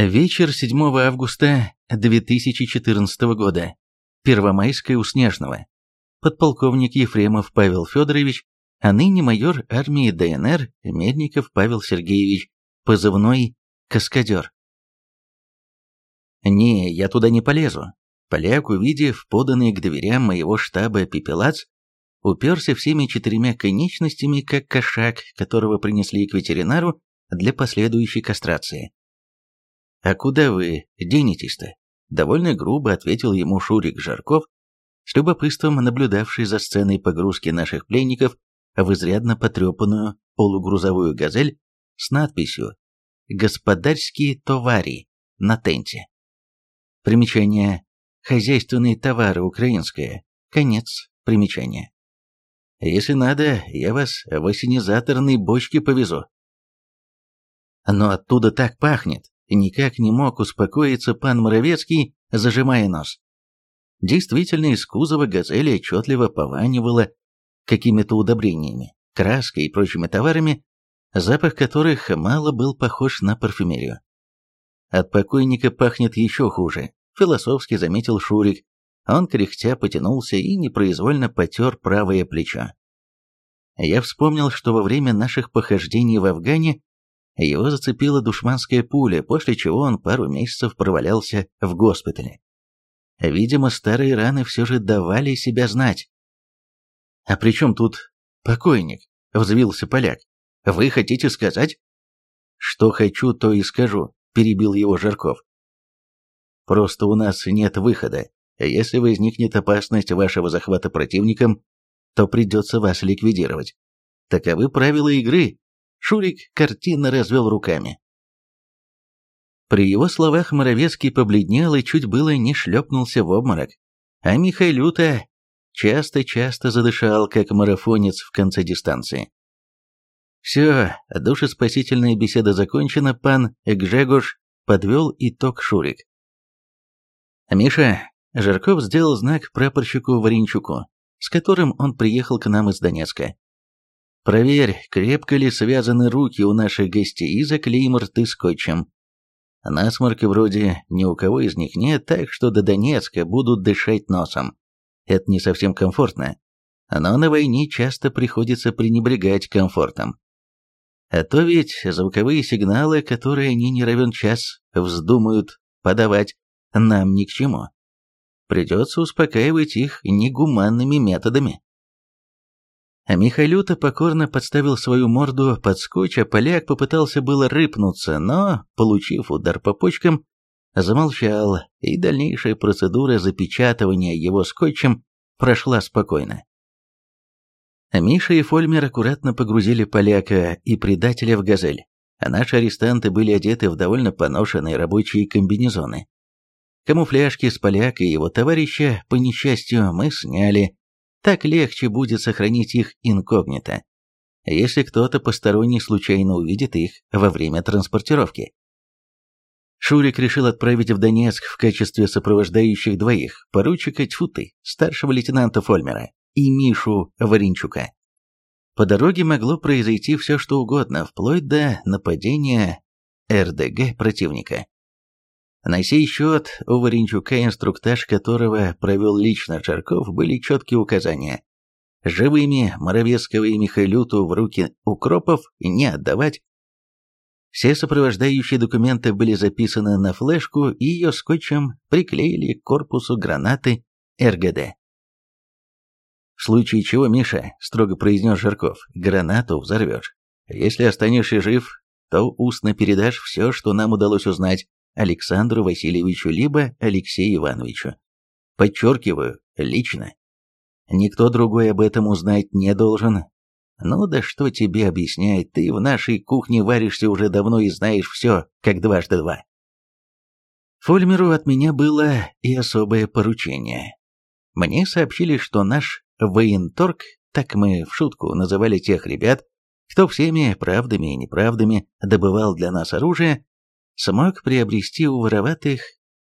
Вечер 7 августа 2014 года. Первомайская у Снежного. Подполковник Ефремов Павел Федорович, а ныне майор армии ДНР Медников Павел Сергеевич, позывной «Каскадер». «Не, я туда не полезу». Поляк, увидев поданный к дверям моего штаба пепелац, уперся всеми четырьмя конечностями, как кошак, которого принесли к ветеринару для последующей кастрации. «А куда вы денетесь-то?» Довольно грубо ответил ему Шурик Жарков, с любопытством наблюдавший за сценой погрузки наших пленников в изрядно потрепанную полугрузовую «Газель» с надписью «Господарские товари» на тенте. Примечание «Хозяйственные товары украинское». Конец примечания. Если надо, я вас в осенизаторной бочке повезу. Но оттуда так пахнет, никак не мог успокоиться пан Моровецкий, зажимая нос. Действительно, из кузова «Газели» отчетливо пованивало какими-то удобрениями, краской и прочими товарами, запах которых мало был похож на парфюмерию. От покойника пахнет еще хуже, философски заметил Шурик. Он кряхтя потянулся и непроизвольно потер правое плечо. Я вспомнил, что во время наших похождений в Афгане его зацепила душманская пуля, после чего он пару месяцев провалялся в госпитале. Видимо, старые раны все же давали себя знать. «А при чем тут покойник?» — взвился поляк. «Вы хотите сказать?» «Что хочу, то и скажу», — перебил его Жарков. «Просто у нас нет выхода. Если возникнет опасность вашего захвата противником, то придется вас ликвидировать. Таковы правила игры, Шурик картинно развел руками. При его словах Моровецкий побледнел и чуть было не шлепнулся в обморок. А Михайлюта часто-часто задышал, как марафонец в конце дистанции. «Все, душеспасительная беседа закончена, пан Гжегош подвел итог Шурик. «Миша», — Жарков сделал знак прапорщику Варенчуку, с которым он приехал к нам из Донецка. Проверь, крепко ли связаны руки у наших гостей и заклеим рты скотчем. Насморка вроде ни у кого из них нет, так что до Донецка будут дышать носом. Это не совсем комфортно. Но на войне часто приходится пренебрегать комфортом. А то ведь звуковые сигналы, которые они не равен час вздумают подавать, нам ни к чему. Придется успокаивать их негуманными методами. А Михайлюта покорно подставил свою морду под скотч, а поляк попытался было рыпнуться, но, получив удар по почкам, замолчал, и дальнейшая процедура запечатывания его скотчем прошла спокойно. Миша и Фольмер аккуратно погрузили поляка и предателя в «Газель», а наши арестанты были одеты в довольно поношенные рабочие комбинезоны. Камуфляжки с поляка и его товарища, по несчастью, мы сняли, так легче будет сохранить их инкогнито, если кто-то посторонний случайно увидит их во время транспортировки. Шурик решил отправить в Донецк в качестве сопровождающих двоих поручика Тьфуты, старшего лейтенанта Фольмера, и Мишу Варенчука. По дороге могло произойти все что угодно, вплоть до нападения РДГ противника. На сей счет у Варенчука, инструктаж которого провел лично Чарков, были четкие указания. Живыми Моровецкого и Михайлюту в руки укропов не отдавать. Все сопровождающие документы были записаны на флешку и ее скотчем приклеили к корпусу гранаты РГД. «В случае чего, Миша, — строго произнес Жарков, — гранату взорвешь. Если останешься жив, то устно передашь все, что нам удалось узнать Александру Васильевичу либо Алексею Ивановичу. Подчеркиваю, лично. Никто другой об этом узнать не должен. Ну да что тебе объясняет, ты в нашей кухне варишься уже давно и знаешь все, как дважды два. Фольмеру от меня было и особое поручение. Мне сообщили, что наш военторг, так мы в шутку называли тех ребят, кто всеми правдами и неправдами добывал для нас оружие, смог приобрести у вороватых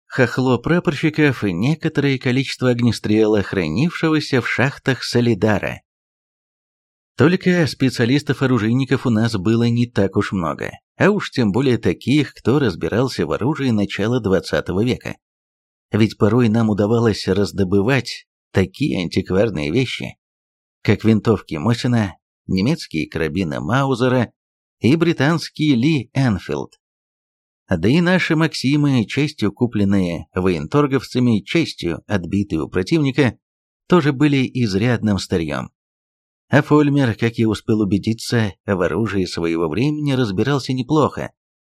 хохло-прапорщиков некоторое количество огнестрела, хранившегося в шахтах Солидара. Только специалистов-оружейников у нас было не так уж много, а уж тем более таких, кто разбирался в оружии начала 20 века. Ведь порой нам удавалось раздобывать такие антикварные вещи, как винтовки Мосина, немецкие карабины Маузера и британский Ли Энфилд. Да и наши Максимы, частью купленные военторговцами, частью отбитые у противника, тоже были изрядным старьем. А Фольмер, как я успел убедиться, в оружии своего времени разбирался неплохо,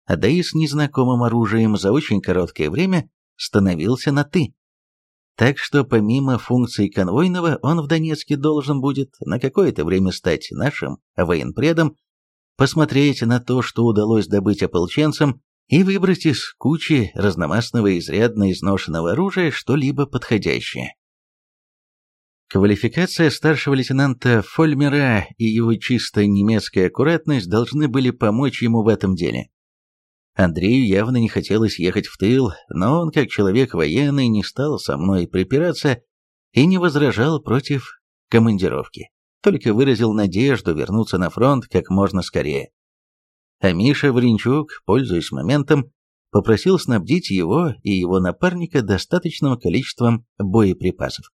да и с незнакомым оружием за очень короткое время становился на «ты». Так что помимо функций конвойного, он в Донецке должен будет на какое-то время стать нашим военпредом, посмотреть на то, что удалось добыть ополченцам, и выбрать из кучи разномастного изрядно изношенного оружия что-либо подходящее. Квалификация старшего лейтенанта Фольмера и его чисто немецкая аккуратность должны были помочь ему в этом деле. Андрею явно не хотелось ехать в тыл, но он, как человек военный, не стал со мной припираться и не возражал против командировки, только выразил надежду вернуться на фронт как можно скорее. А Миша Вринчук, пользуясь моментом, попросил снабдить его и его напарника достаточным количеством боеприпасов.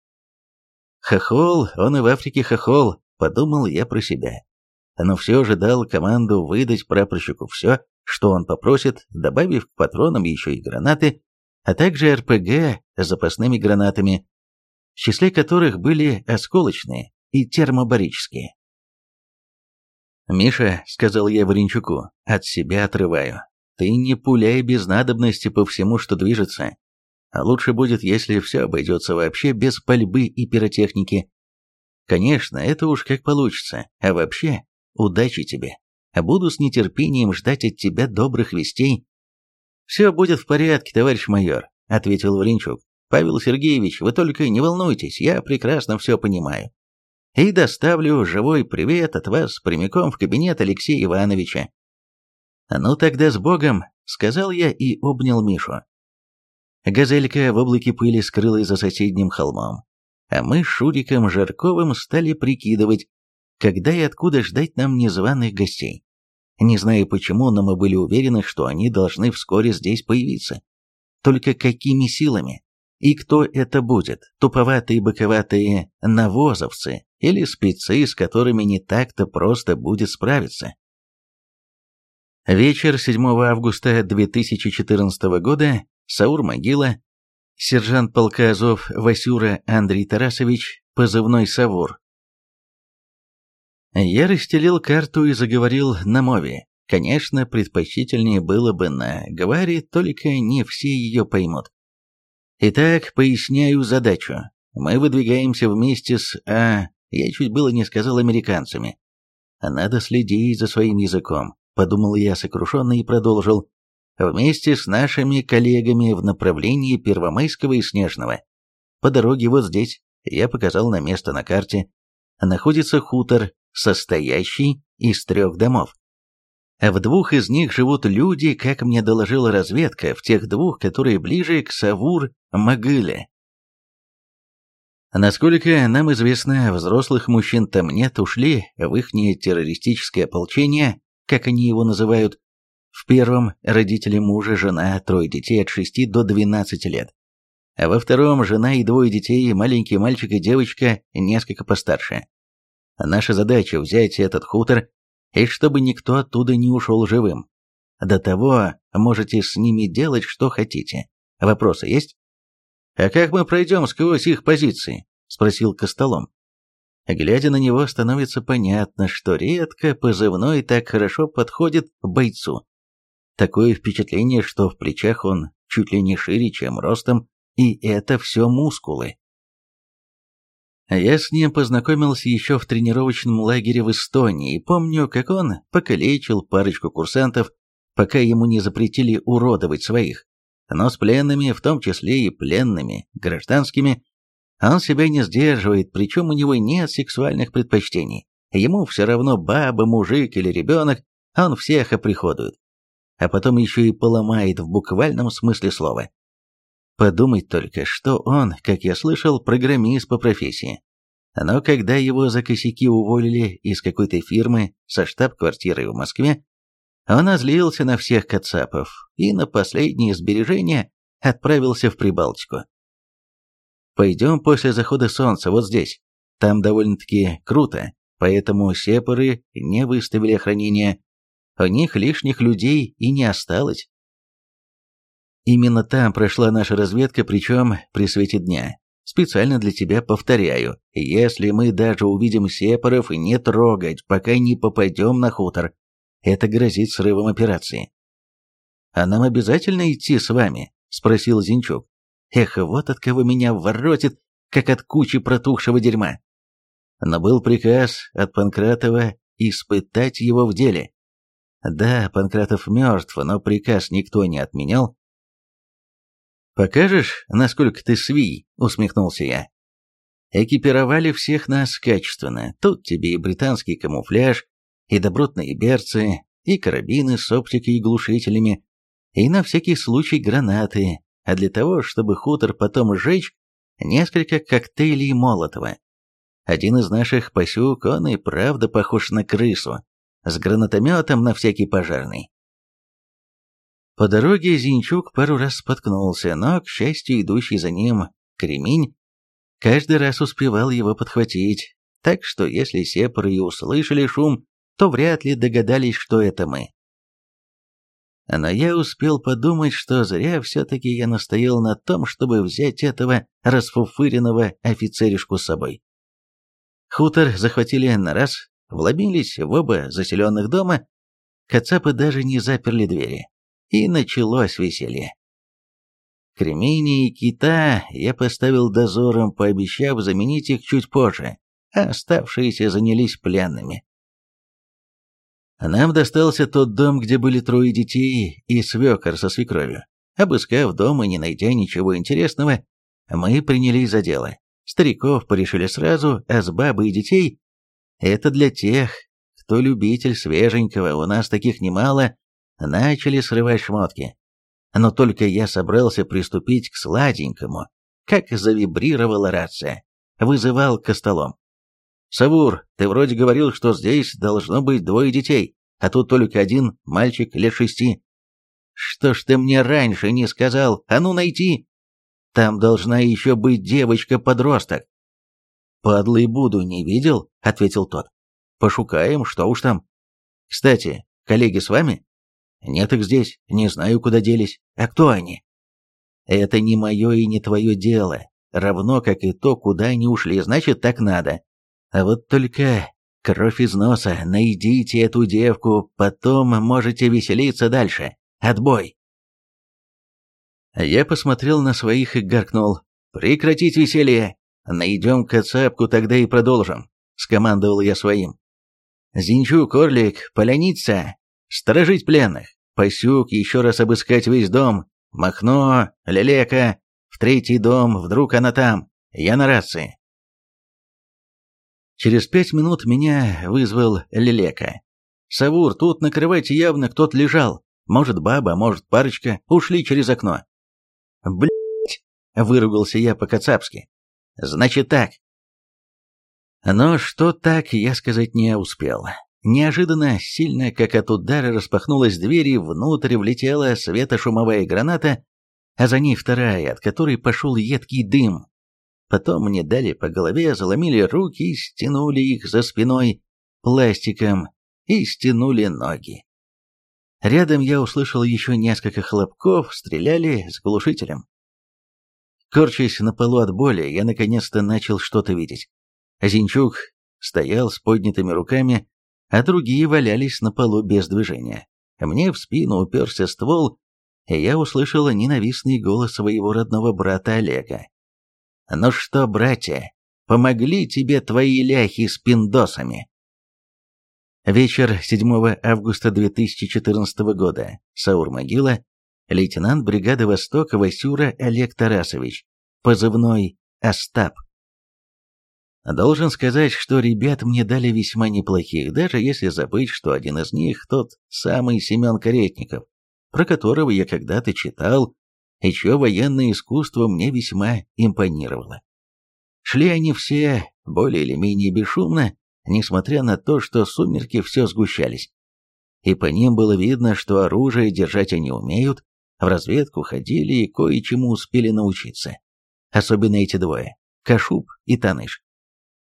«Хохол, он и в Африке хохол», — подумал я про себя. Но все же дал команду выдать прапорщику все, что он попросит, добавив к патронам еще и гранаты, а также РПГ с запасными гранатами, в числе которых были осколочные и термобарические. «Миша», — сказал я Варенчуку, — «от себя отрываю. Ты не пуляй без надобности по всему, что движется. А лучше будет, если все обойдется вообще без пальбы и пиротехники. Конечно, это уж как получится, а вообще, удачи тебе» буду с нетерпением ждать от тебя добрых вестей». «Все будет в порядке, товарищ майор», — ответил Варенчук. «Павел Сергеевич, вы только не волнуйтесь, я прекрасно все понимаю. И доставлю живой привет от вас прямиком в кабинет Алексея Ивановича». «Ну тогда с Богом», — сказал я и обнял Мишу. Газелька в облаке пыли скрылась за соседним холмом, а мы с Шуриком Жарковым стали прикидывать, когда и откуда ждать нам незваных гостей. Не знаю почему, но мы были уверены, что они должны вскоре здесь появиться. Только какими силами? И кто это будет? Туповатые боковатые навозовцы или спецы, с которыми не так-то просто будет справиться? Вечер 7 августа 2014 года, Саур-могила, сержант полка Азов Васюра Андрей Тарасович, позывной Савур, я расстелил карту и заговорил на мове. Конечно, предпочтительнее было бы на Гаваре, только не все ее поймут. Итак, поясняю задачу. Мы выдвигаемся вместе с А... Я чуть было не сказал американцами. Надо следить за своим языком, подумал я сокрушенно и продолжил. Вместе с нашими коллегами в направлении Первомайского и Снежного. По дороге вот здесь, я показал на место на карте, находится хутор, состоящий из трех домов. В двух из них живут люди, как мне доложила разведка, в тех двух, которые ближе к Савур-Могыле. Насколько нам известно, взрослых мужчин там нет, ушли в ихнее террористическое ополчение, как они его называют. В первом родители мужа, жена, трое детей от 6 до 12 лет. А во втором жена и двое детей, маленький мальчик и девочка, несколько постарше. Наша задача взять этот хутор, и чтобы никто оттуда не ушел живым. До того можете с ними делать, что хотите. Вопросы есть? «А как мы пройдем сквозь их позиции?» – спросил Костолом. Глядя на него, становится понятно, что редко позывной так хорошо подходит бойцу. Такое впечатление, что в плечах он чуть ли не шире, чем ростом, и это все мускулы. Я с ним познакомился еще в тренировочном лагере в Эстонии и помню, как он покалечил парочку курсантов, пока ему не запретили уродовать своих. Но с пленными, в том числе и пленными, гражданскими, он себя не сдерживает, причем у него нет сексуальных предпочтений. Ему все равно баба, мужик или ребенок, он всех оприходует. А потом еще и поломает в буквальном смысле слова. Подумать только, что он, как я слышал, программист по профессии. Но когда его за косяки уволили из какой-то фирмы со штаб-квартирой в Москве, Он озлился на всех кацапов и на последние сбережения отправился в Прибалтику. Пойдем после захода солнца вот здесь. Там довольно-таки круто, поэтому сепары не выставили охранения. У них лишних людей и не осталось. Именно там прошла наша разведка, причем при свете дня. Специально для тебя повторяю, если мы даже увидим сепаров, не трогать, пока не попадем на хутор. Это грозит срывом операции. «А нам обязательно идти с вами?» – спросил Зинчук. «Эх, вот от кого меня воротит, как от кучи протухшего дерьма». Но был приказ от Панкратова испытать его в деле. Да, Панкратов мертв, но приказ никто не отменял, «Покажешь, насколько ты свий?» — усмехнулся я. Экипировали всех нас качественно. Тут тебе и британский камуфляж, и добротные берцы, и карабины с оптикой и глушителями, и на всякий случай гранаты, а для того, чтобы хутор потом сжечь, несколько коктейлей Молотова. Один из наших пасюк, он и правда похож на крысу, с гранатометом на всякий пожарный. По дороге Зинчук пару раз споткнулся, но, к счастью, идущий за ним кремень каждый раз успевал его подхватить, так что если сепары и услышали шум, то вряд ли догадались, что это мы. Но я успел подумать, что зря все-таки я настоял на том, чтобы взять этого расфуфыренного офицеришку с собой. Хутор захватили на раз, вломились в оба заселенных дома, кацапы даже не заперли двери. И началось веселье. Кремени и кита я поставил дозором, пообещав заменить их чуть позже, а оставшиеся занялись пленными. Нам достался тот дом, где были трое детей и свекор со свекровью. Обыскав дом и не найдя ничего интересного, мы принялись за дело. Стариков порешили сразу, а с бабой и детей — это для тех, кто любитель свеженького, у нас таких немало, начали срывать шмотки. Но только я собрался приступить к сладенькому, как завибрировала рация. Вызывал Костолом. «Савур, ты вроде говорил, что здесь должно быть двое детей, а тут только один мальчик лет шести. Что ж ты мне раньше не сказал? А ну найти! Там должна еще быть девочка-подросток». «Падлый буду, не видел?» — ответил тот. «Пошукаем, что уж там. Кстати, коллеги с вами?» Нет их здесь, не знаю, куда делись. А кто они? Это не мое и не твое дело, равно как и то, куда они ушли, значит, так надо. А вот только кровь из носа, найдите эту девку, потом можете веселиться дальше. Отбой. Я посмотрел на своих и гаркнул. «Прекратить веселье! Найдем кацапку, тогда и продолжим», — скомандовал я своим. «Зинчук, Орлик, Поляница, Сторожить пленных. Пасюк, еще раз обыскать весь дом. Махно, Лелека. В третий дом, вдруг она там. Я на рации. Через пять минут меня вызвал Лелека. «Савур, тут на кровати явно кто-то лежал. Может, баба, может, парочка. Ушли через окно». «Блядь!» — выругался я по-кацапски. «Значит так». Но что так, я сказать не успел. Неожиданно, сильно, как от удара, распахнулась дверь, и внутрь влетела светошумовая граната, а за ней вторая, от которой пошел едкий дым. Потом мне дали по голове, заломили руки и стянули их за спиной пластиком и стянули ноги. Рядом я услышал еще несколько хлопков, стреляли с глушителем. Корчась на полу от боли, я наконец-то начал что-то видеть. Зинчук стоял с поднятыми руками, а другие валялись на полу без движения. Мне в спину уперся ствол, и я услышал ненавистный голос своего родного брата Олега. «Ну что, братья, помогли тебе твои ляхи с пиндосами?» Вечер 7 августа 2014 года. Саур-могила. Лейтенант бригады «Восток» Васюра Олег Тарасович. Позывной «Остап». Должен сказать, что ребят мне дали весьма неплохих, даже если забыть, что один из них тот самый Семен Каретников, про которого я когда-то читал, и чье военное искусство мне весьма импонировало. Шли они все более или менее бесшумно, несмотря на то, что сумерки все сгущались. и по ним было видно, что оружие держать они умеют, в разведку ходили и кое-чему успели научиться. Особенно эти двое – Кашуб и Таныш.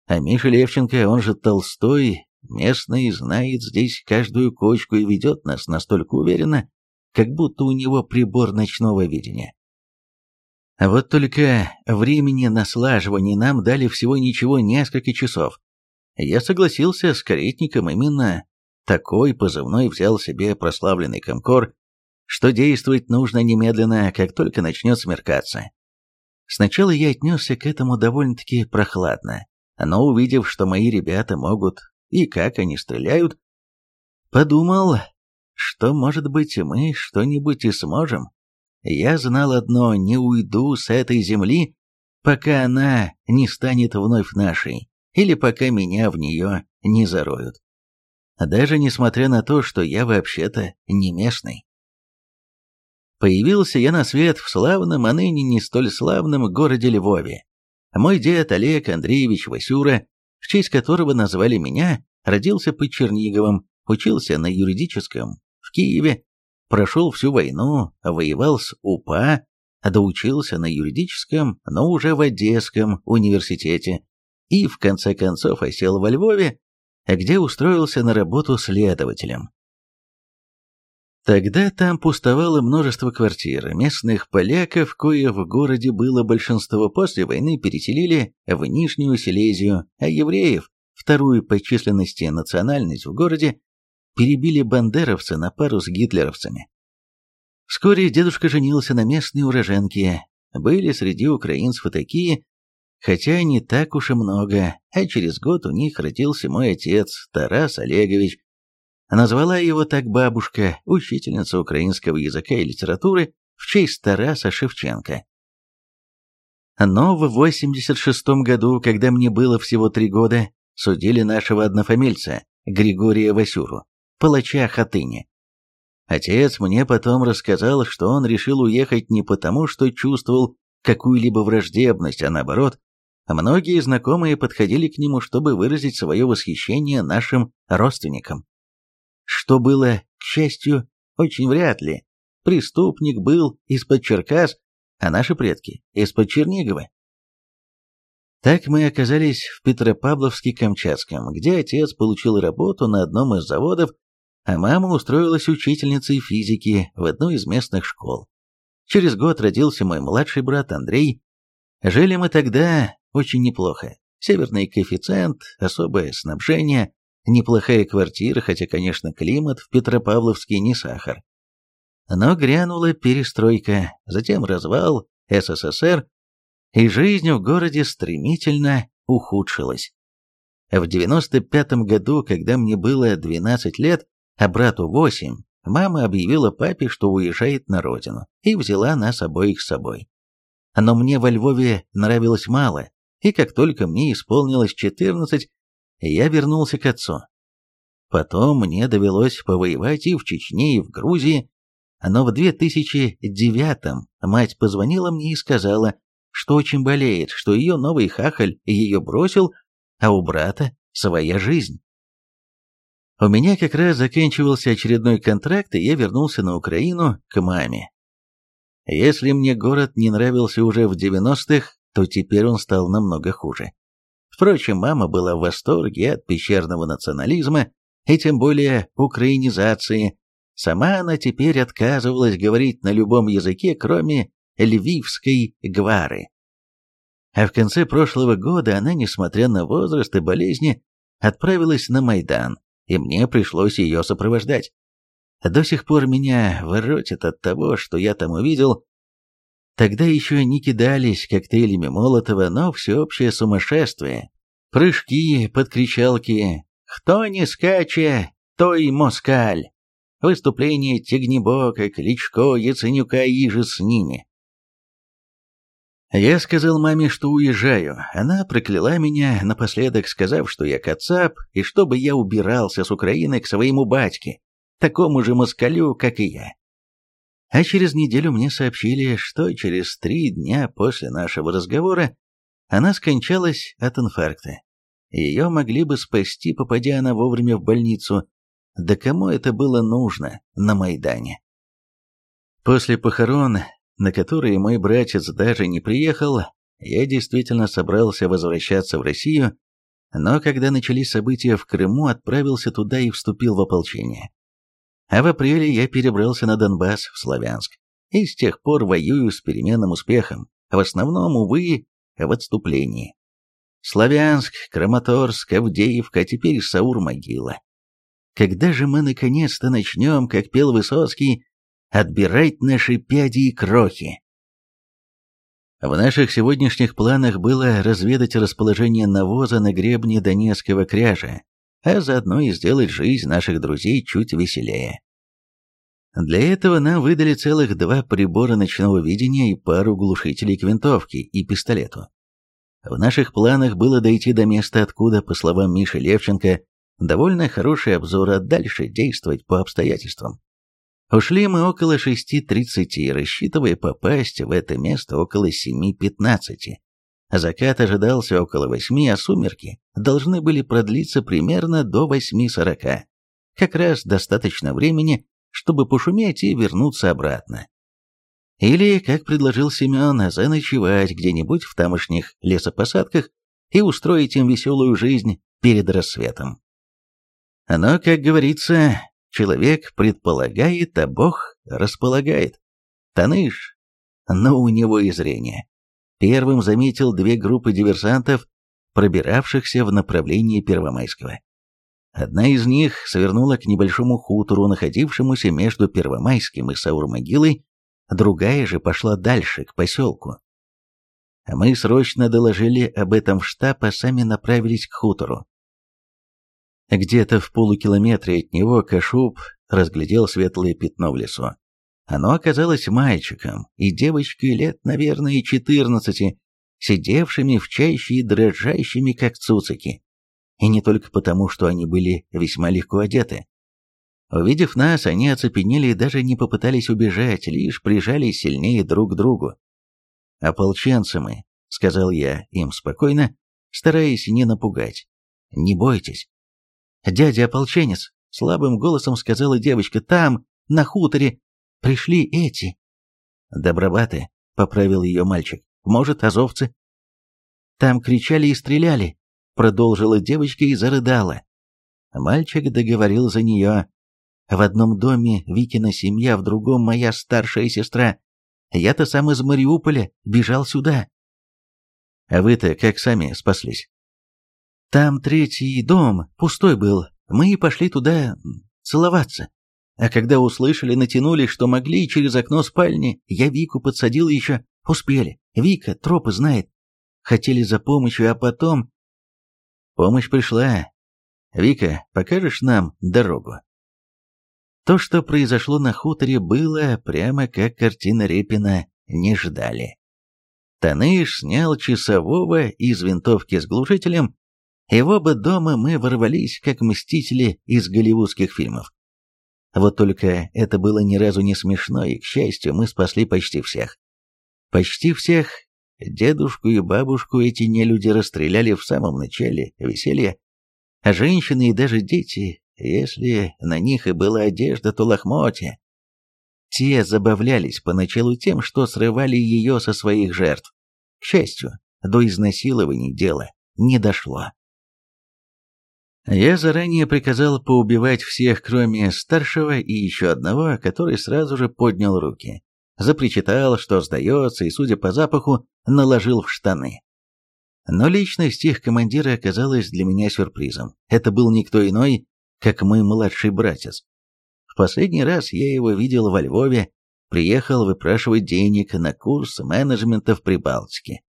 А Миша Левченко, он же Толстой, местный, знает здесь каждую кочку и ведет нас настолько уверенно, как будто у него прибор ночного видения. Вот только времени на слаживание нам дали всего ничего несколько часов. Я согласился с каретником именно такой позывной взял себе прославленный комкор, что действовать нужно немедленно, как только начнет смеркаться. Сначала я отнесся к этому довольно-таки прохладно, но увидев, что мои ребята могут и как они стреляют, подумал, что, может быть, мы что-нибудь и сможем. Я знал одно, не уйду с этой земли, пока она не станет вновь нашей, или пока меня в нее не зароют. Даже несмотря на то, что я вообще-то не местный. Появился я на свет в славном, а ныне не столь славном городе Львове. Мой дед Олег Андреевич Васюра, в честь которого назвали меня, родился под Черниговым, учился на юридическом в Киеве, прошел всю войну, воевал с УПА, доучился на юридическом, но уже в Одесском университете и в конце концов осел во Львове, где устроился на работу следователем. Тогда там пустовало множество квартир, местных поляков, кое в городе было большинство, после войны переселили в Нижнюю Силезию, а евреев, вторую по численности национальность в городе, перебили бандеровцы на пару с гитлеровцами. Вскоре дедушка женился на местной уроженке. Были среди украинцев и такие, хотя не так уж и много, а через год у них родился мой отец, Тарас Олегович. Назвала его так бабушка, учительница украинского языка и литературы, в честь Тараса Шевченко. Но в 86 году, когда мне было всего три года, судили нашего однофамильца, Григория Васюру палача Хатыни. Отец мне потом рассказал, что он решил уехать не потому, что чувствовал какую-либо враждебность, а наоборот, многие знакомые подходили к нему, чтобы выразить свое восхищение нашим родственникам. Что было, к счастью, очень вряд ли. Преступник был из-под Черкас, а наши предки – из-под Чернигова. Так мы оказались в Петропавловске-Камчатском, где отец получил работу на одном из заводов а мама устроилась учительницей физики в одну из местных школ. Через год родился мой младший брат Андрей. Жили мы тогда очень неплохо. Северный коэффициент, особое снабжение, неплохая квартира, хотя, конечно, климат в Петропавловске не сахар. Но грянула перестройка, затем развал СССР, и жизнь в городе стремительно ухудшилась. В 95 году, когда мне было 12 лет, а брату восемь, мама объявила папе, что уезжает на родину, и взяла нас обоих с собой. Но мне во Львове нравилось мало, и как только мне исполнилось четырнадцать, я вернулся к отцу. Потом мне довелось повоевать и в Чечне, и в Грузии, но в 2009-м мать позвонила мне и сказала, что очень болеет, что ее новый хахаль ее бросил, а у брата своя жизнь. У меня как раз заканчивался очередной контракт, и я вернулся на Украину к маме. Если мне город не нравился уже в 90-х, то теперь он стал намного хуже. Впрочем, мама была в восторге от пещерного национализма и тем более украинизации. Сама она теперь отказывалась говорить на любом языке, кроме львивской гвары. А в конце прошлого года она, несмотря на возраст и болезни, отправилась на Майдан, и мне пришлось ее сопровождать. До сих пор меня воротит от того, что я там увидел. Тогда еще не кидались коктейлями Молотова, но всеобщее сумасшествие. Прыжки, подкричалки «Кто не скаче, и москаль!» Выступление Тегнебока, Кличко, Яценюка и же с ними. Я сказал маме, что уезжаю. Она прокляла меня, напоследок сказав, что я кацап, и чтобы я убирался с Украины к своему батьке, такому же москалю, как и я. А через неделю мне сообщили, что через три дня после нашего разговора она скончалась от инфаркта. Ее могли бы спасти, попадя она вовремя в больницу, да кому это было нужно на Майдане? После похорон, на которые мой братец даже не приехал, я действительно собрался возвращаться в Россию, но когда начались события в Крыму, отправился туда и вступил в ополчение. А в апреле я перебрался на Донбасс, в Славянск, и с тех пор воюю с переменным успехом, в основном, увы, в отступлении. Славянск, Краматорск, Авдеевка, а теперь Саур-могила. Когда же мы наконец-то начнем, как пел Высоцкий, отбирать наши пяди и крохи? В наших сегодняшних планах было разведать расположение навоза на гребне Донецкого кряжа, а заодно и сделать жизнь наших друзей чуть веселее. Для этого нам выдали целых два прибора ночного видения и пару глушителей к винтовке и пистолету. В наших планах было дойти до места, откуда, по словам Миши Левченко, довольно хороший обзор, а дальше действовать по обстоятельствам. Ушли мы около 6.30, рассчитывая попасть в это место около 7.15. Закат ожидался около 8, а сумерки должны были продлиться примерно до 8.40. Как раз достаточно времени, чтобы пошуметь и вернуться обратно. Или, как предложил Семен, заночевать где-нибудь в тамошних лесопосадках и устроить им веселую жизнь перед рассветом. Но, как говорится, человек предполагает, а Бог располагает. Таныш, но у него и зрение. Первым заметил две группы диверсантов, пробиравшихся в направлении Первомайского. Одна из них свернула к небольшому хутору, находившемуся между Первомайским и Саур-могилой, другая же пошла дальше, к поселку. Мы срочно доложили об этом в штаб, а сами направились к хутору. Где-то в полукилометре от него Кашуб разглядел светлое пятно в лесу. Оно оказалось мальчиком и девочкой лет, наверное, четырнадцати, сидевшими в чаще и дрожащими, как цуцики. И не только потому, что они были весьма легко одеты. Увидев нас, они оцепенели и даже не попытались убежать, лишь прижались сильнее друг к другу. «Ополченцы мы», — сказал я им спокойно, стараясь не напугать. «Не бойтесь». «Дядя ополченец», — слабым голосом сказала девочка, — «там, на хуторе, пришли эти». «Добробаты», — поправил ее мальчик, — «может, азовцы?» «Там кричали и стреляли», — продолжила девочка и зарыдала. Мальчик договорил за нее, в одном доме Викина семья, в другом моя старшая сестра. Я-то сам из Мариуполя бежал сюда. А вы-то как сами спаслись? Там третий дом, пустой был. Мы и пошли туда целоваться. А когда услышали, натянулись, что могли, через окно спальни, я Вику подсадил еще. Успели. Вика тропы знает. Хотели за помощью, а потом... Помощь пришла. Вика, покажешь нам дорогу? То, что произошло на хуторе, было прямо как картина Репина «Не ждали». Таныш снял часового из винтовки с глушителем, в оба дома мы ворвались, как мстители из голливудских фильмов. Вот только это было ни разу не смешно, и, к счастью, мы спасли почти всех. Почти всех. Дедушку и бабушку эти нелюди расстреляли в самом начале веселья, а женщины и даже дети если на них и была одежда, то лохмотья. Те забавлялись поначалу тем, что срывали ее со своих жертв. К счастью, до изнасилований дело не дошло. Я заранее приказал поубивать всех, кроме старшего и еще одного, который сразу же поднял руки. Запричитал, что сдается, и, судя по запаху, наложил в штаны. Но личность их командира оказалась для меня сюрпризом. Это был никто иной, как мой младший братец. В последний раз я его видел во Львове, приехал выпрашивать денег на курс менеджмента в Прибалтике.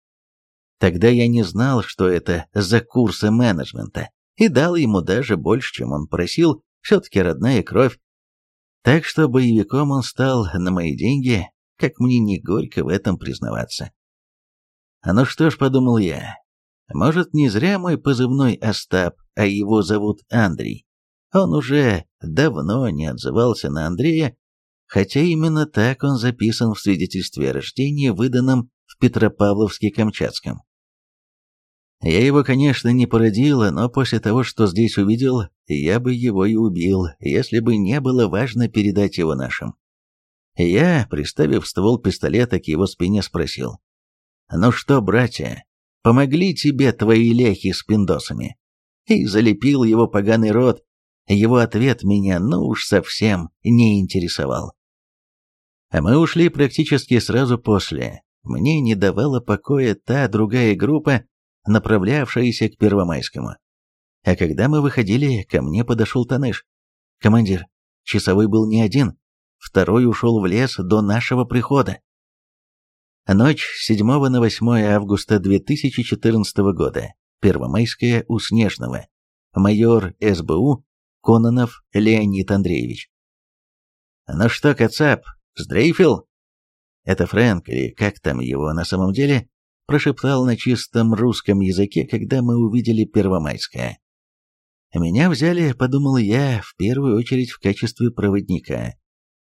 Тогда я не знал, что это за курсы менеджмента, и дал ему даже больше, чем он просил, все-таки родная кровь. Так что боевиком он стал на мои деньги, как мне не горько в этом признаваться. А ну что ж, подумал я, может, не зря мой позывной Остап, а его зовут Андрей. Он уже давно не отзывался на Андрея, хотя именно так он записан в свидетельстве о рождении, выданном в Петропавловске-Камчатском. Я его, конечно, не породила, но после того, что здесь увидел, я бы его и убил, если бы не было важно передать его нашим. Я, приставив ствол пистолета к его спине, спросил. «Ну что, братья, помогли тебе твои ляхи с пиндосами?» И залепил его поганый рот. Его ответ меня, ну уж совсем, не интересовал. А мы ушли практически сразу после. Мне не давала покоя та другая группа, направлявшаяся к Первомайскому. А когда мы выходили, ко мне подошел Таныш. «Командир, часовой был не один, второй ушел в лес до нашего прихода». Ночь с 7 на 8 августа 2014 года. Первомайская у Снежного. Майор СБУ Кононов Леонид Андреевич. «Ну что, Кацап, сдрейфил?» Это Фрэнк, или как там его на самом деле, прошептал на чистом русском языке, когда мы увидели Первомайское. Меня взяли, подумал я, в первую очередь в качестве проводника.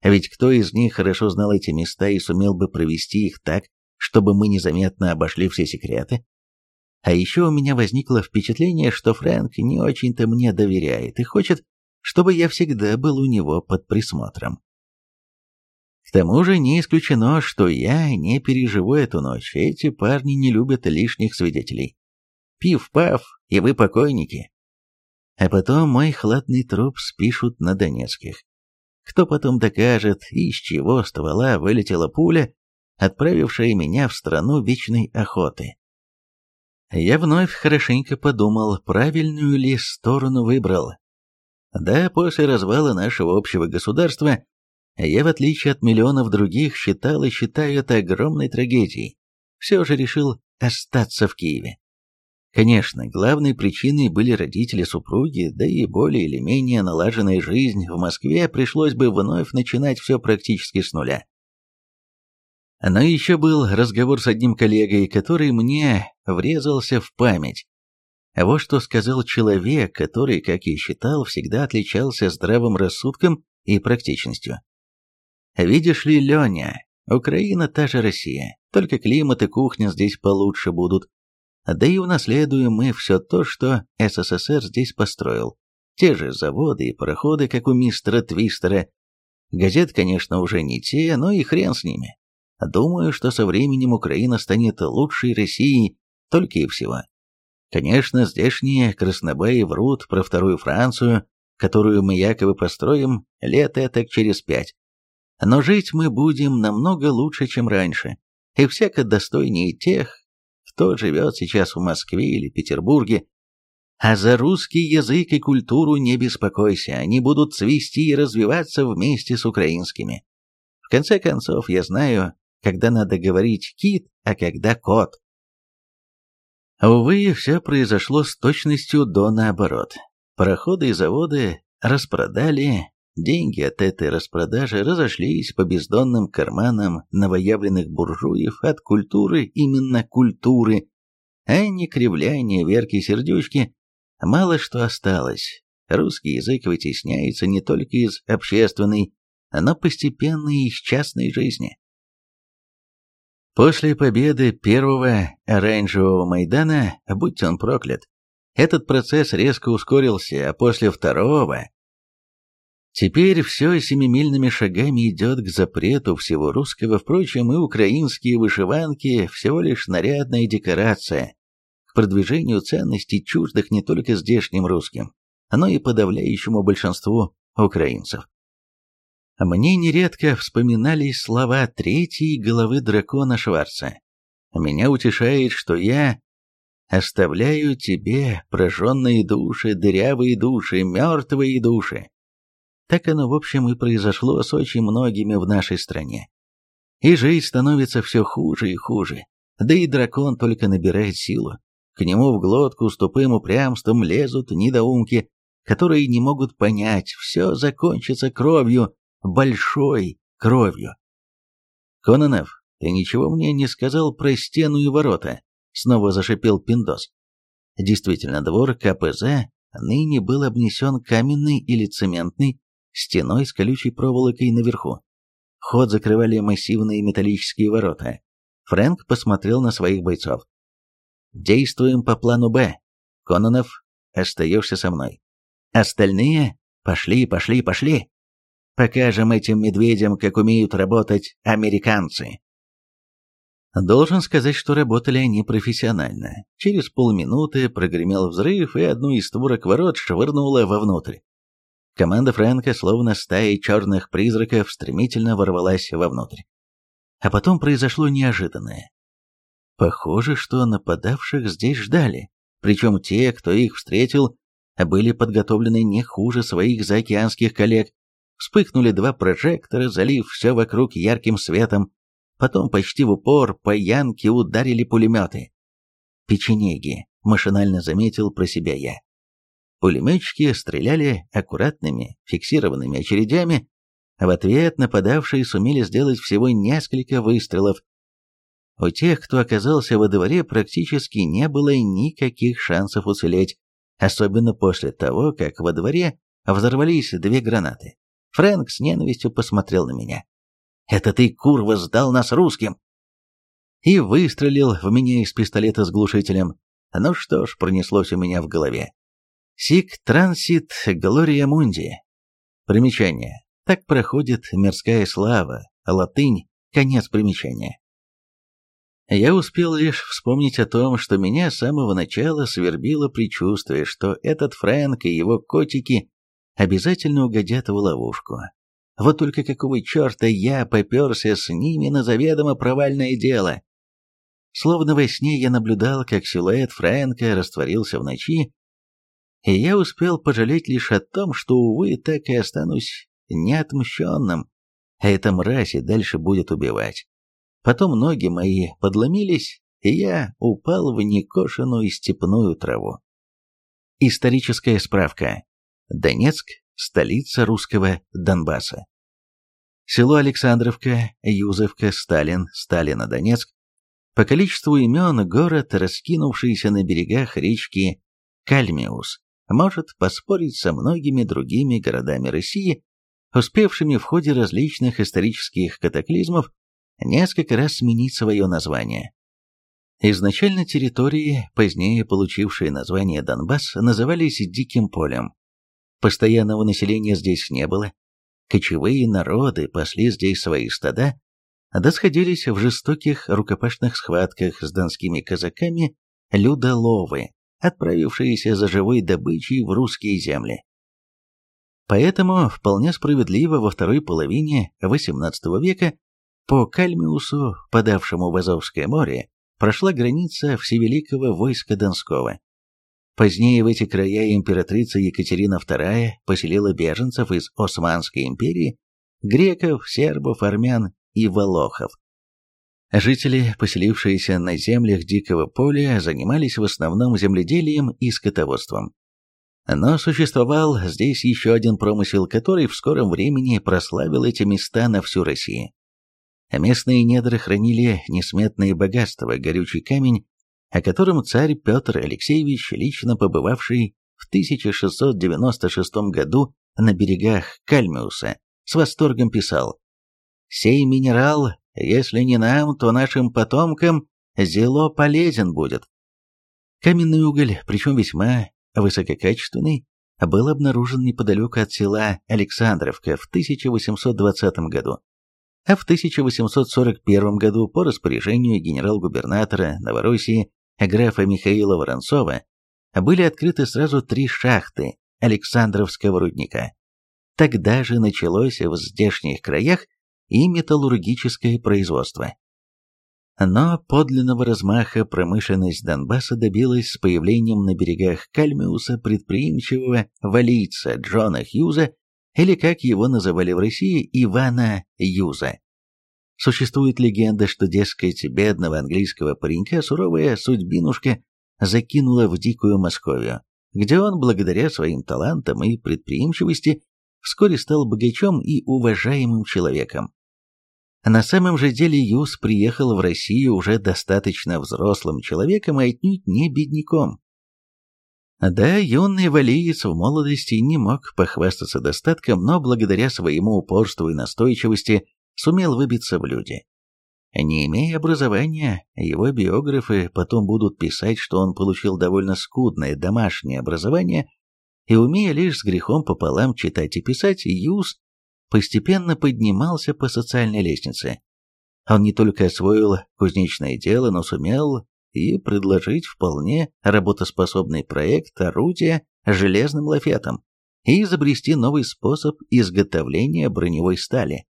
А ведь кто из них хорошо знал эти места и сумел бы провести их так, чтобы мы незаметно обошли все секреты? А еще у меня возникло впечатление, что Фрэнк не очень-то мне доверяет и хочет, чтобы я всегда был у него под присмотром. К тому же не исключено, что я не переживу эту ночь. Эти парни не любят лишних свидетелей. Пив-пав, и вы покойники. А потом мой хладный труп спишут на Донецких. Кто потом докажет, из чего ствола вылетела пуля, отправившая меня в страну вечной охоты? Я вновь хорошенько подумал, правильную ли сторону выбрал. Да, после развала нашего общего государства я, в отличие от миллионов других, считал и считаю это огромной трагедией. Все же решил остаться в Киеве. Конечно, главной причиной были родители супруги, да и более или менее налаженная жизнь в Москве пришлось бы вновь начинать все практически с нуля. Но еще был разговор с одним коллегой, который мне врезался в память. Вот что сказал человек, который, как я считал, всегда отличался здравым рассудком и практичностью. Видишь ли, Леня, Украина та же Россия, только климат и кухня здесь получше будут. Да и унаследуем мы все то, что СССР здесь построил. Те же заводы и пароходы, как у мистера Твистера. Газет, конечно, уже не те, но и хрен с ними. Думаю, что со временем Украина станет лучшей Россией, только и всего. Конечно, здешние краснобаи врут про вторую Францию, которую мы якобы построим лет так через пять. Но жить мы будем намного лучше, чем раньше, и всяко достойнее тех, кто живет сейчас в Москве или Петербурге. А за русский язык и культуру не беспокойся, они будут цвести и развиваться вместе с украинскими. В конце концов, я знаю, когда надо говорить «кит», а когда «кот». Увы, все произошло с точностью до наоборот. Пароходы и заводы распродали, Деньги от этой распродажи разошлись по бездонным карманам новоявленных буржуев от культуры именно культуры, а не кривляния Верки Сердючки. Мало что осталось. Русский язык вытесняется не только из общественной, но постепенно и из частной жизни. После победы первого оранжевого Майдана, будь он проклят, этот процесс резко ускорился, а после второго Теперь все семимильными шагами идет к запрету всего русского, впрочем, и украинские вышиванки – всего лишь нарядная декорация к продвижению ценностей чуждых не только здешним русским, но и подавляющему большинству украинцев. Мне нередко вспоминались слова третьей головы дракона Шварца. Меня утешает, что я оставляю тебе прожженные души, дырявые души, мертвые души, так оно, в общем, и произошло с очень многими в нашей стране. И жизнь становится все хуже и хуже. Да и дракон только набирает силу. К нему в глотку с тупым упрямством лезут недоумки, которые не могут понять, все закончится кровью, большой кровью. «Кононов, ты ничего мне не сказал про стену и ворота?» Снова зашипел Пиндос. Действительно, двор КПЗ ныне был обнесен каменной или цементной стеной с колючей проволокой наверху. Ход закрывали массивные металлические ворота. Фрэнк посмотрел на своих бойцов. Действуем по плану «Б». Кононов, остаешься со мной. Остальные пошли, пошли, пошли. Покажем этим медведям, как умеют работать американцы. Должен сказать, что работали они профессионально. Через полминуты прогремел взрыв, и одну из створок ворот швырнуло вовнутрь. Команда Фрэнка, словно стая черных призраков, стремительно ворвалась вовнутрь. А потом произошло неожиданное. Похоже, что нападавших здесь ждали, причем те, кто их встретил, были подготовлены не хуже своих заокеанских коллег. Вспыхнули два прожектора, залив все вокруг ярким светом, Потом почти в упор по Янке ударили пулеметы. Печенеги, машинально заметил про себя я. Пулеметчики стреляли аккуратными, фиксированными очередями, а в ответ нападавшие сумели сделать всего несколько выстрелов. У тех, кто оказался во дворе, практически не было никаких шансов уцелеть, особенно после того, как во дворе взорвались две гранаты. Фрэнк с ненавистью посмотрел на меня. Это ты, курва, сдал нас русским!» И выстрелил в меня из пистолета с глушителем. Ну что ж, пронеслось у меня в голове. Сик трансит Глория Мунди. Примечание. Так проходит мирская слава, латынь, конец примечания. Я успел лишь вспомнить о том, что меня с самого начала свербило предчувствие, что этот Фрэнк и его котики обязательно угодят в ловушку. Вот только какого черта я поперся с ними на заведомо провальное дело? Словно во сне я наблюдал, как силуэт Фрэнка растворился в ночи, и я успел пожалеть лишь о том, что, увы, так и останусь неотмщенным, а эта мразь и дальше будет убивать. Потом ноги мои подломились, и я упал в некошенную степную траву. Историческая справка. Донецк, столица русского Донбасса. Село Александровка, Юзовка, Сталин, Сталина-Донецк. По количеству имен город, раскинувшийся на берегах речки Кальмиус, может поспорить со многими другими городами России, успевшими в ходе различных исторических катаклизмов несколько раз сменить свое название. Изначально территории, позднее получившие название Донбасс, назывались Диким полем. Постоянного населения здесь не было. Кочевые народы пасли здесь свои стада, да сходились в жестоких рукопашных схватках с донскими казаками людоловы, отправившиеся за живой добычей в русские земли. Поэтому вполне справедливо во второй половине XVIII века по Кальмиусу, подавшему в Азовское море, прошла граница всевеликого войска Донского. Позднее в эти края императрица Екатерина II поселила беженцев из Османской империи, греков, сербов, армян и волохов. Жители, поселившиеся на землях Дикого поля, занимались в основном земледелием и скотоводством. Но существовал здесь еще один промысел, который в скором времени прославил эти места на всю Россию. Местные недры хранили несметные богатства, горючий камень, о котором царь Петр Алексеевич, лично побывавший в 1696 году на берегах Кальмиуса, с восторгом писал «Сей минерал, если не нам, то нашим потомкам, зело полезен будет». Каменный уголь, причем весьма высококачественный, был обнаружен неподалеку от села Александровка в 1820 году. А в 1841 году по распоряжению генерал-губернатора Новороссии графа Михаила Воронцова были открыты сразу три шахты Александровского рудника. Тогда же началось в здешних краях и металлургическое производство. Но подлинного размаха промышленность Донбасса добилась с появлением на берегах Кальмиуса предприимчивого валийца Джона Хьюза, или как его называли в России, Ивана Юза. Существует легенда, что, дескать, бедного английского паренька суровая судьбинушка закинула в дикую Московию, где он, благодаря своим талантам и предприимчивости, вскоре стал богачом и уважаемым человеком. На самом же деле Юс приехал в Россию уже достаточно взрослым человеком и отнюдь не бедняком. Да, юный валиец в молодости не мог похвастаться достатком, но благодаря своему упорству и настойчивости сумел выбиться в люди. Не имея образования, его биографы потом будут писать, что он получил довольно скудное домашнее образование, и умея лишь с грехом пополам читать и писать, Юз постепенно поднимался по социальной лестнице. Он не только освоил кузнечное дело, но сумел и предложить вполне работоспособный проект орудия железным лафетом и изобрести новый способ изготовления броневой стали.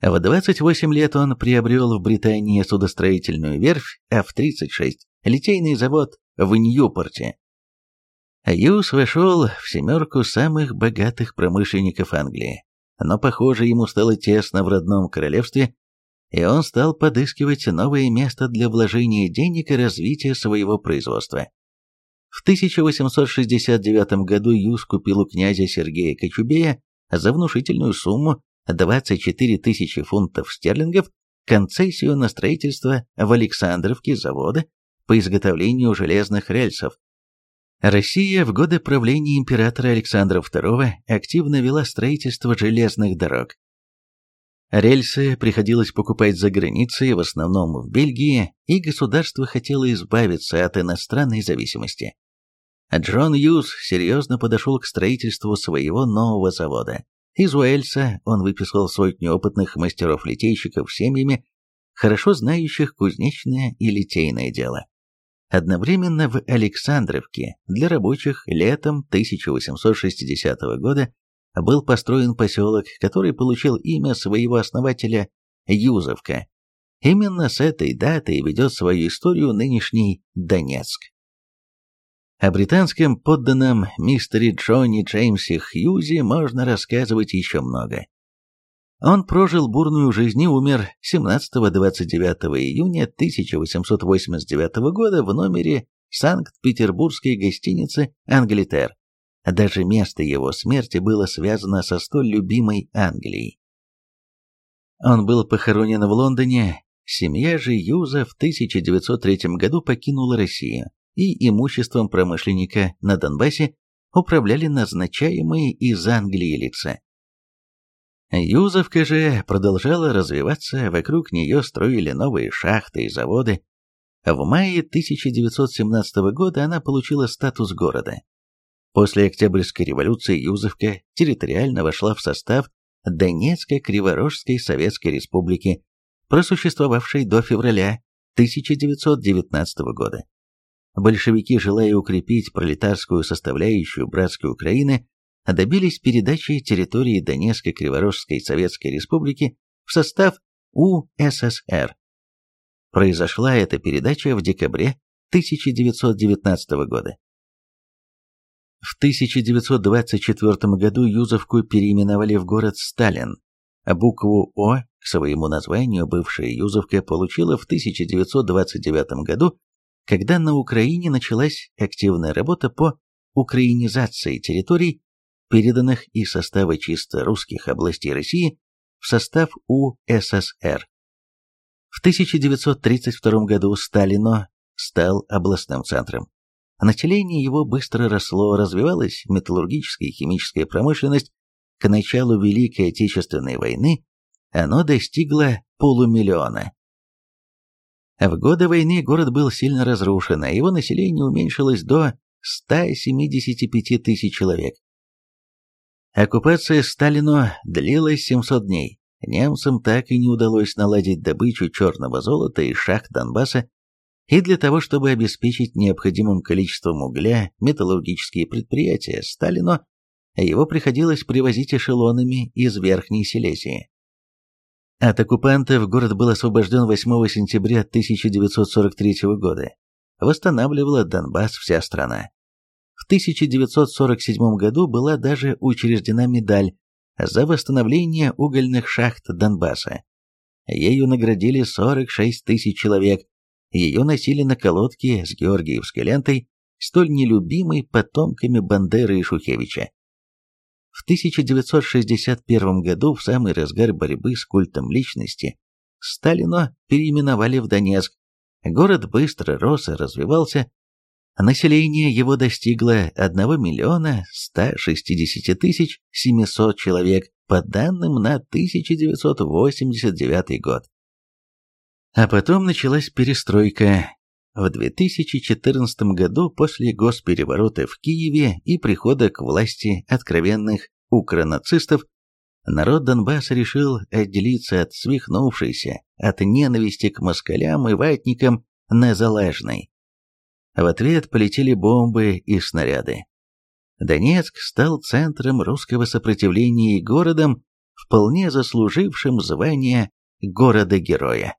В 28 лет он приобрел в Британии судостроительную верфь, а в 36 – литейный завод в Ньюпорте. Юс вошел в семерку самых богатых промышленников Англии, но, похоже, ему стало тесно в родном королевстве, и он стал подыскивать новое место для вложения денег и развития своего производства. В 1869 году Юс купил у князя Сергея Кочубея за внушительную сумму 24 тысячи фунтов стерлингов концессию на строительство в Александровке завода по изготовлению железных рельсов. Россия в годы правления императора Александра II активно вела строительство железных дорог. Рельсы приходилось покупать за границей, в основном в Бельгии, и государство хотело избавиться от иностранной зависимости. Джон Юз серьезно подошел к строительству своего нового завода. Из Уэльса он выписал сотню опытных мастеров-литейщиков семьями, хорошо знающих кузнечное и литейное дело. Одновременно в Александровке для рабочих летом 1860 года был построен поселок, который получил имя своего основателя Юзовка. Именно с этой даты ведет свою историю нынешний Донецк. О британском подданном мистере Джонни Джеймсе Хьюзи можно рассказывать еще много. Он прожил бурную жизнь и умер 17-29 июня 1889 года в номере Санкт-Петербургской гостиницы «Англитер». Даже место его смерти было связано со столь любимой Англией. Он был похоронен в Лондоне, семья же Юза в 1903 году покинула Россию и имуществом промышленника на Донбассе управляли назначаемые из Англии лица. Юзовка же продолжала развиваться, вокруг нее строили новые шахты и заводы. В мае 1917 года она получила статус города. После Октябрьской революции Юзовка территориально вошла в состав Донецкой Криворожской Советской Республики, просуществовавшей до февраля 1919 года большевики, желая укрепить пролетарскую составляющую братской Украины, добились передачи территории Донецкой Криворожской Советской Республики в состав УССР. Произошла эта передача в декабре 1919 года. В 1924 году Юзовку переименовали в город Сталин. Букву О к своему названию бывшая Юзовка получила в 1929 году когда на Украине началась активная работа по украинизации территорий, переданных из состава чисто русских областей России в состав УССР. В 1932 году Сталино стал областным центром. Население его быстро росло, развивалась металлургическая и химическая промышленность. К началу Великой Отечественной войны оно достигло полумиллиона. В годы войны город был сильно разрушен, а его население уменьшилось до 175 тысяч человек. Оккупация Сталину длилась 700 дней. Немцам так и не удалось наладить добычу черного золота из шахт Донбасса, и для того, чтобы обеспечить необходимым количеством угля металлургические предприятия Сталину, его приходилось привозить эшелонами из Верхней Силезии. От оккупантов город был освобожден 8 сентября 1943 года. Восстанавливала Донбасс вся страна. В 1947 году была даже учреждена медаль за восстановление угольных шахт Донбасса. Ею наградили 46 тысяч человек. Ее носили на колодке с георгиевской лентой, столь нелюбимой потомками Бандеры и Шухевича. В 1961 году, в самый разгар борьбы с культом личности, Сталина переименовали в Донецк. Город быстро рос и развивался. Население его достигло 1 миллиона 160 тысяч 700 человек по данным на 1989 год. А потом началась перестройка. В 2014 году после госпереворота в Киеве и прихода к власти откровенных укронацистов народ Донбасса решил отделиться от свихнувшейся, от ненависти к москалям и ватникам на Залажной. В ответ полетели бомбы и снаряды. Донецк стал центром русского сопротивления и городом, вполне заслужившим звание города-героя.